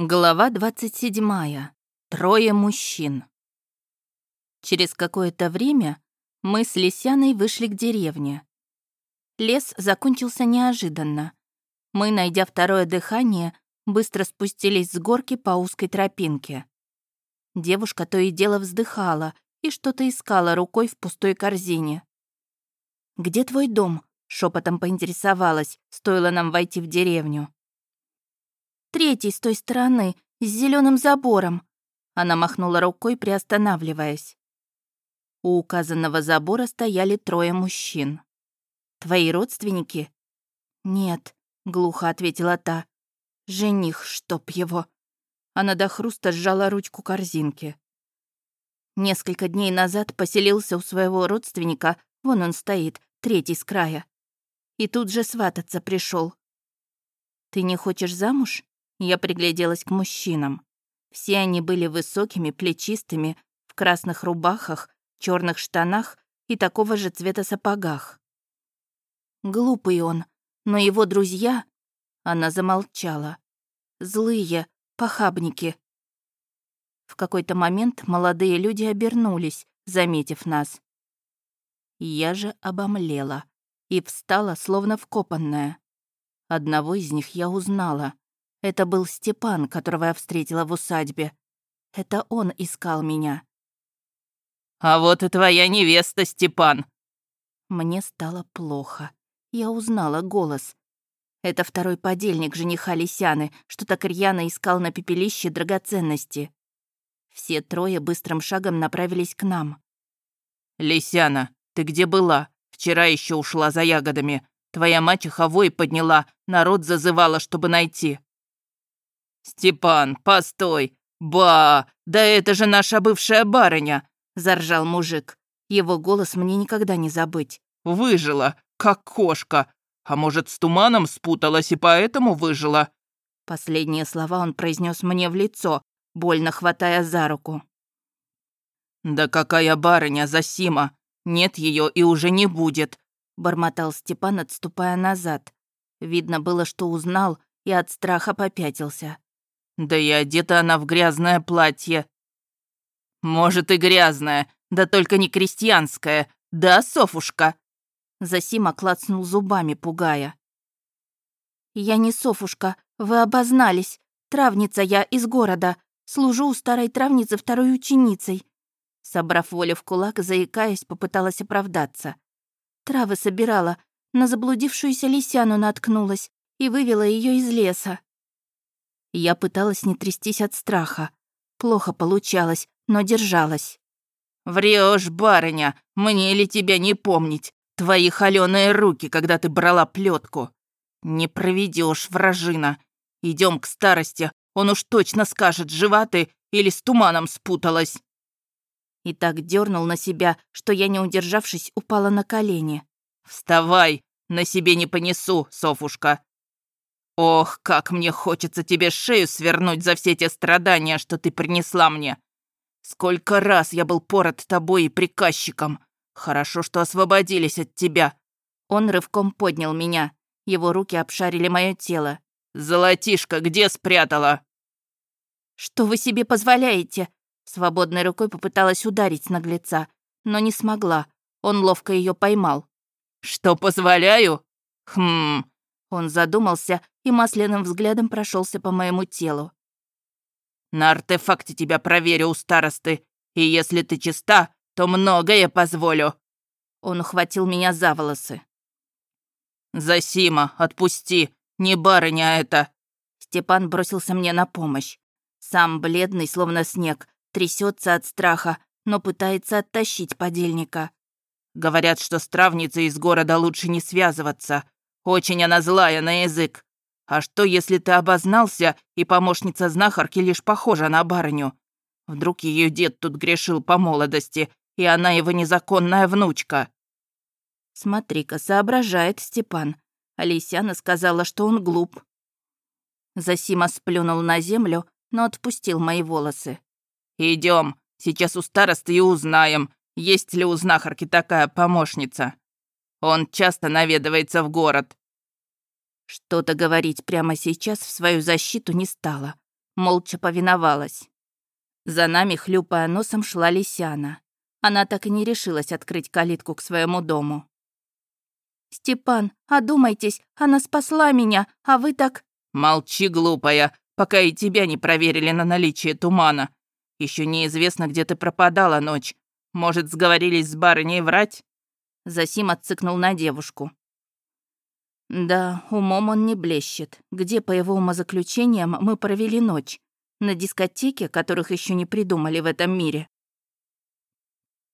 Глава 27. Трое мужчин. Через какое-то время мы с Лисяной вышли к деревне. Лес закончился неожиданно. Мы, найдя второе дыхание, быстро спустились с горки по узкой тропинке. Девушка то и дело вздыхала и что-то искала рукой в пустой корзине. «Где твой дом?» — шепотом поинтересовалась, стоило нам войти в деревню. Третий с той стороны, с зеленым забором». Она махнула рукой, приостанавливаясь. У указанного забора стояли трое мужчин. «Твои родственники?» «Нет», — глухо ответила та. «Жених, чтоб его». Она до хруста сжала ручку корзинки. Несколько дней назад поселился у своего родственника, вон он стоит, третий с края. И тут же свататься пришел. «Ты не хочешь замуж?» Я пригляделась к мужчинам. Все они были высокими, плечистыми, в красных рубахах, черных штанах и такого же цвета сапогах. Глупый он, но его друзья... Она замолчала. Злые, похабники. В какой-то момент молодые люди обернулись, заметив нас. Я же обомлела и встала, словно вкопанная. Одного из них я узнала. Это был Степан, которого я встретила в усадьбе. Это он искал меня. «А вот и твоя невеста, Степан!» Мне стало плохо. Я узнала голос. Это второй подельник жениха Лисяны, что так рьяно искал на пепелище драгоценности. Все трое быстрым шагом направились к нам. «Лисяна, ты где была? Вчера еще ушла за ягодами. Твоя мачеха вой подняла, народ зазывала, чтобы найти». «Степан, постой! Ба! Да это же наша бывшая барыня!» — заржал мужик. Его голос мне никогда не забыть. «Выжила, как кошка. А может, с туманом спуталась и поэтому выжила?» Последние слова он произнес мне в лицо, больно хватая за руку. «Да какая барыня Засима! Нет ее и уже не будет!» — бормотал Степан, отступая назад. Видно было, что узнал и от страха попятился. Да и одета она в грязное платье. Может и грязное, да только не крестьянское, да, Софушка?» Засима клацнул зубами, пугая. «Я не Софушка, вы обознались. Травница я из города. Служу у старой травницы второй ученицей». Собрав волю в кулак, заикаясь, попыталась оправдаться. Травы собирала, на заблудившуюся лисяну наткнулась и вывела ее из леса. Я пыталась не трястись от страха. Плохо получалось, но держалась. Врешь, барыня, мне ли тебя не помнить? Твои холёные руки, когда ты брала плетку. Не проведешь, вражина. Идем к старости, он уж точно скажет, жива ты или с туманом спуталась. И так дернул на себя, что я, не удержавшись, упала на колени. «Вставай! На себе не понесу, Софушка. Ох, как мне хочется тебе шею свернуть за все те страдания, что ты принесла мне. Сколько раз я был пород тобой и приказчиком. Хорошо, что освободились от тебя. Он рывком поднял меня. Его руки обшарили мое тело. Золотишко где спрятала? Что вы себе позволяете? Свободной рукой попыталась ударить наглеца, но не смогла. Он ловко ее поймал. Что позволяю? Хм, он задумался и масляным взглядом прошелся по моему телу. «На артефакте тебя проверю у старосты, и если ты чиста, то многое позволю». Он ухватил меня за волосы. «Засима, отпусти, не барыня это!» Степан бросился мне на помощь. Сам бледный, словно снег, трясется от страха, но пытается оттащить подельника. «Говорят, что с травницей из города лучше не связываться. Очень она злая на язык. А что, если ты обознался, и помощница знахарки лишь похожа на барыню? Вдруг ее дед тут грешил по молодости, и она его незаконная внучка?» «Смотри-ка, соображает Степан. Алисяна сказала, что он глуп». Засима сплюнул на землю, но отпустил мои волосы. Идем, сейчас у старосты и узнаем, есть ли у знахарки такая помощница. Он часто наведывается в город. Что-то говорить прямо сейчас в свою защиту не стало. Молча повиновалась. За нами, хлюпая носом, шла Лисяна. Она так и не решилась открыть калитку к своему дому. «Степан, одумайтесь, она спасла меня, а вы так...» «Молчи, глупая, пока и тебя не проверили на наличие тумана. Еще неизвестно, где ты пропадала ночь. Может, сговорились с барыней врать?» Засим отцыкнул на девушку. Да, умом он не блещет. Где, по его умозаключениям, мы провели ночь? На дискотеке, которых еще не придумали в этом мире.